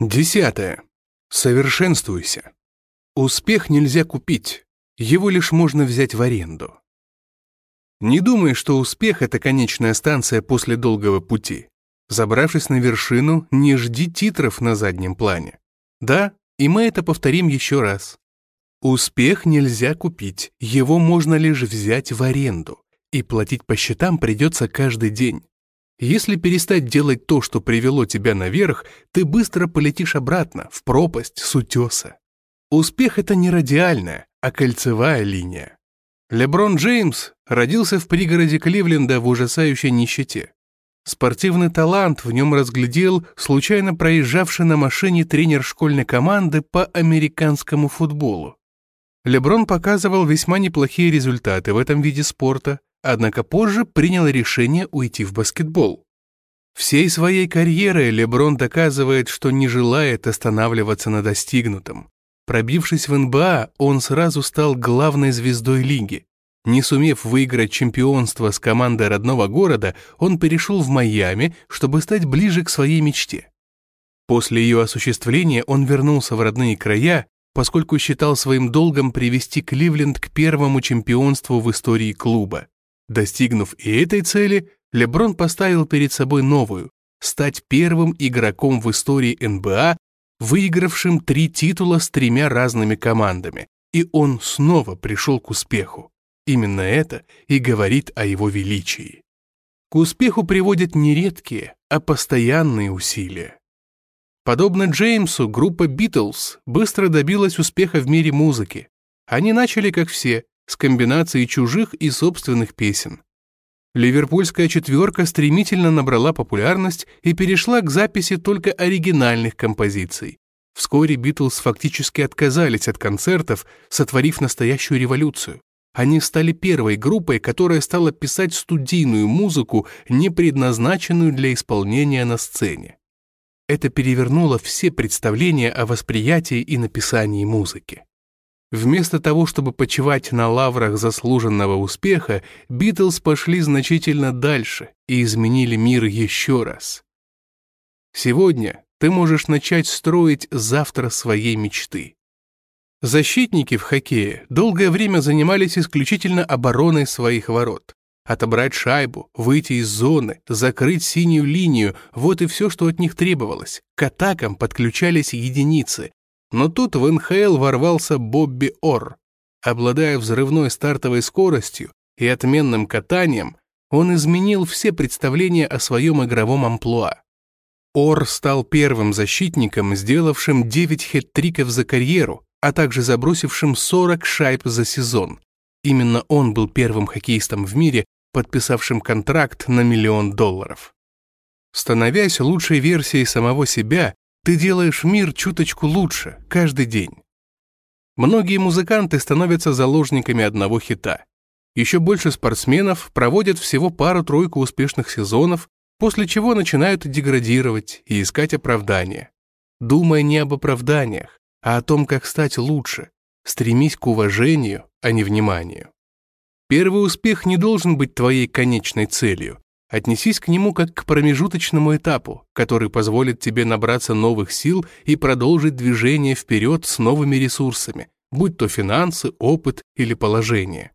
Десятое. Совершенствуйся. Успех нельзя купить, его лишь можно взять в аренду. Не думай, что успех — это конечная станция после долгого пути. Забравшись на вершину, не жди титров на заднем плане. Да, и мы это повторим еще раз. Успех нельзя купить, его можно лишь взять в аренду, и платить по счетам придется каждый день. Если перестать делать то, что привело тебя наверх, ты быстро полетишь обратно, в пропасть с утеса. Успех — это не радиальная, а кольцевая линия. Леброн Джеймс родился в пригороде Кливленда в ужасающей нищете. Спортивный талант в нем разглядел случайно проезжавший на машине тренер школьной команды по американскому футболу. Леброн показывал весьма неплохие результаты в этом виде спорта, однако позже принял решение уйти в баскетбол. Всей своей карьерой Леброн доказывает, что не желает останавливаться на достигнутом. Пробившись в НБА, он сразу стал главной звездой лиги. Не сумев выиграть чемпионство с командой родного города, он перешел в Майами, чтобы стать ближе к своей мечте. После ее осуществления он вернулся в родные края, поскольку считал своим долгом привести Кливленд к первому чемпионству в истории клуба. Достигнув и этой цели, Леброн поставил перед собой новую – стать первым игроком в истории НБА, выигравшим три титула с тремя разными командами, и он снова пришел к успеху. Именно это и говорит о его величии. К успеху приводят не редкие, а постоянные усилия. Подобно Джеймсу, группа Битлз быстро добилась успеха в мире музыки. Они начали, как все, с комбинацией чужих и собственных песен. Ливерпульская четверка стремительно набрала популярность и перешла к записи только оригинальных композиций. Вскоре Битлз фактически отказались от концертов, сотворив настоящую революцию. Они стали первой группой, которая стала писать студийную музыку, не предназначенную для исполнения на сцене. Это перевернуло все представления о восприятии и написании музыки. Вместо того, чтобы почивать на лаврах заслуженного успеха, Битлз пошли значительно дальше и изменили мир еще раз. Сегодня ты можешь начать строить завтра своей мечты. Защитники в хоккее долгое время занимались исключительно обороной своих ворот. Отобрать шайбу, выйти из зоны, закрыть синюю линию – вот и все, что от них требовалось. К атакам подключались единицы, но тут в НХЛ ворвался Бобби Ор. Обладая взрывной стартовой скоростью и отменным катанием, он изменил все представления о своем игровом амплуа. Ор стал первым защитником, сделавшим 9 хет-триков за карьеру, а также забросившим 40 шайб за сезон. Именно он был первым хоккеистом в мире, подписавшим контракт на миллион долларов. Становясь лучшей версией самого себя, ты делаешь мир чуточку лучше каждый день. Многие музыканты становятся заложниками одного хита. Еще больше спортсменов проводят всего пару-тройку успешных сезонов, после чего начинают деградировать и искать оправдания. Думай не об оправданиях, а о том, как стать лучше. Стремись к уважению, а не вниманию. Первый успех не должен быть твоей конечной целью. Отнесись к нему как к промежуточному этапу, который позволит тебе набраться новых сил и продолжить движение вперед с новыми ресурсами, будь то финансы, опыт или положение.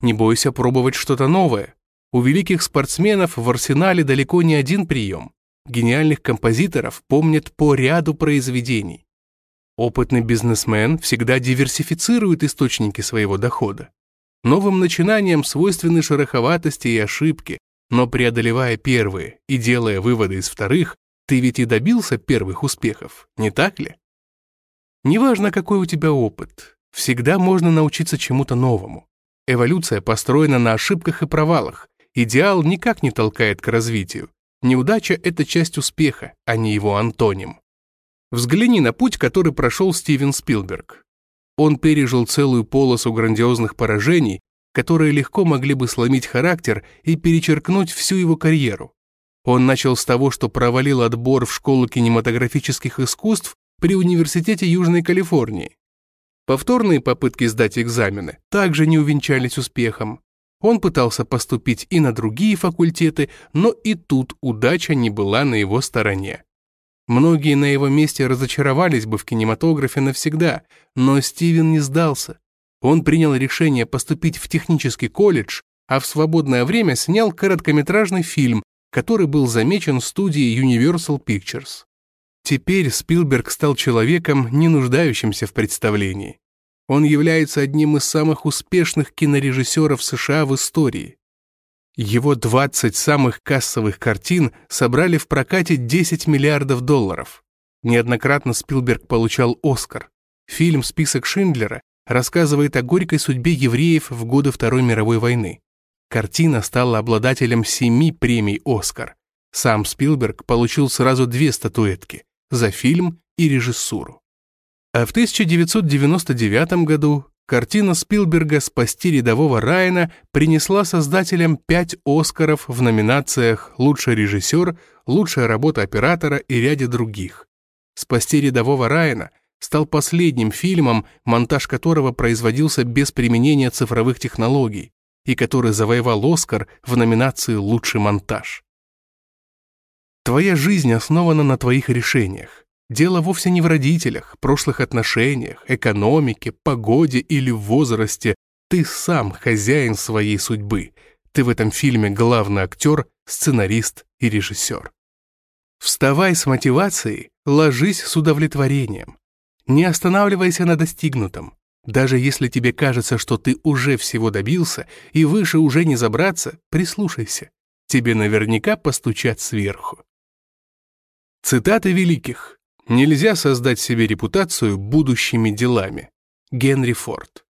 Не бойся пробовать что-то новое. У великих спортсменов в арсенале далеко не один прием. Гениальных композиторов помнят по ряду произведений. Опытный бизнесмен всегда диверсифицирует источники своего дохода. Новым начинаниям свойственны шероховатости и ошибки, но преодолевая первые и делая выводы из вторых, ты ведь и добился первых успехов, не так ли? Неважно, какой у тебя опыт, всегда можно научиться чему-то новому. Эволюция построена на ошибках и провалах. Идеал никак не толкает к развитию. Неудача — это часть успеха, а не его антоним. Взгляни на путь, который прошел Стивен Спилберг. Он пережил целую полосу грандиозных поражений которые легко могли бы сломить характер и перечеркнуть всю его карьеру. Он начал с того, что провалил отбор в школу кинематографических искусств при Университете Южной Калифорнии. Повторные попытки сдать экзамены также не увенчались успехом. Он пытался поступить и на другие факультеты, но и тут удача не была на его стороне. Многие на его месте разочаровались бы в кинематографе навсегда, но Стивен не сдался. Он принял решение поступить в технический колледж, а в свободное время снял короткометражный фильм, который был замечен студией Universal Pictures. Теперь Спилберг стал человеком, не нуждающимся в представлении. Он является одним из самых успешных кинорежиссеров США в истории. Его 20 самых кассовых картин собрали в прокате 10 миллиардов долларов. Неоднократно Спилберг получал «Оскар». Фильм «Список Шиндлера» рассказывает о горькой судьбе евреев в годы Второй мировой войны. Картина стала обладателем семи премий «Оскар». Сам Спилберг получил сразу две статуэтки – за фильм и режиссуру. А в 1999 году Картина Спилберга «Спасти рядового Райана» принесла создателям пять «Оскаров» в номинациях «Лучший режиссер», «Лучшая работа оператора» и ряде других. «Спасти рядового Райана» стал последним фильмом, монтаж которого производился без применения цифровых технологий и который завоевал «Оскар» в номинации «Лучший монтаж». Твоя жизнь основана на твоих решениях. Дело вовсе не в родителях, прошлых отношениях, экономике, погоде или возрасте. Ты сам хозяин своей судьбы. Ты в этом фильме главный актер, сценарист и режиссер. Вставай с мотивацией, ложись с удовлетворением. Не останавливайся на достигнутом. Даже если тебе кажется, что ты уже всего добился и выше уже не забраться, прислушайся. Тебе наверняка постучат сверху. Цитаты великих. Нельзя создать себе репутацию будущими делами. Генри Форд